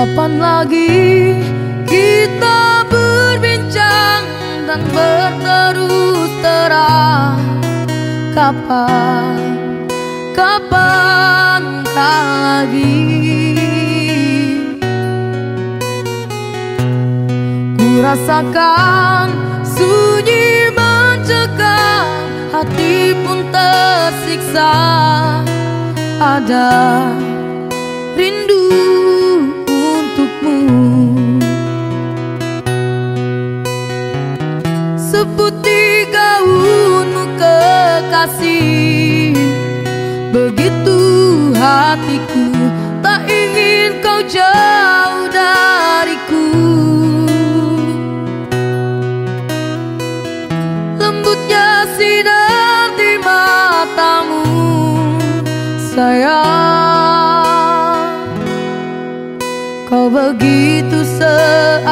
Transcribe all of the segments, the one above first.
Kapan lagi kita berbincang dan berterus terang? Kapan, kapan lagi? Ku rasakan sunyi mencekam Hati pun tersiksa. Ada Seputih gaunmu kekasih. Begitu hatiku Tak ingin kau jauh dariku. Lembutnya sinar di matamu Sayang. Kau begitu seadanya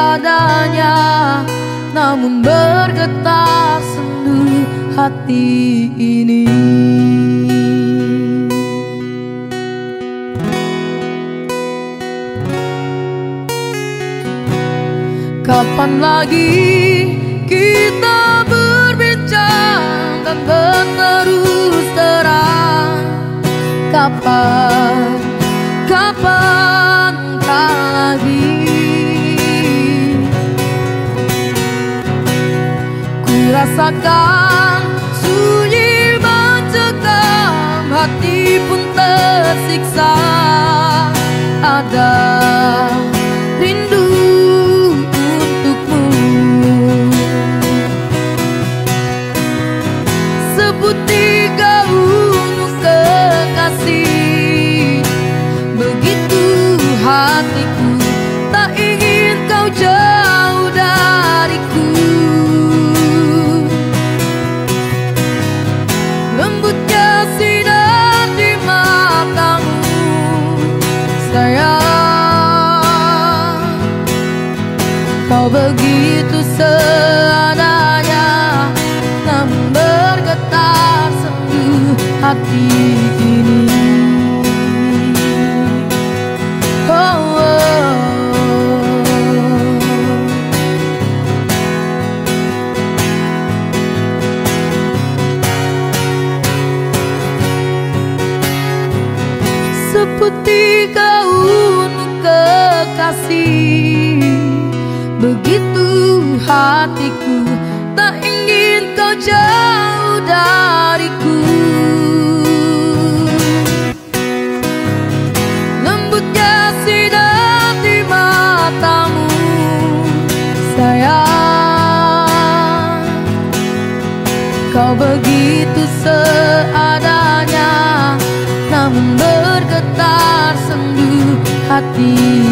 namun bergetar sendu hati ini. Kapan lagi kita berbincang dan berterus rasakan sunyi mencekam hati pun tersiksa. Ada rindu untukmu. Seputih gaun kekasih. Begitu hatiku tak ingin kau jauh Kau begitu seadanya Namun bergetar sendu hati ini seputih gaun hatiku tak ingin kau jauh dariku. Lembutnya sinar di matamu sayang. Kau begitu seadanya namun bergetar sendu hati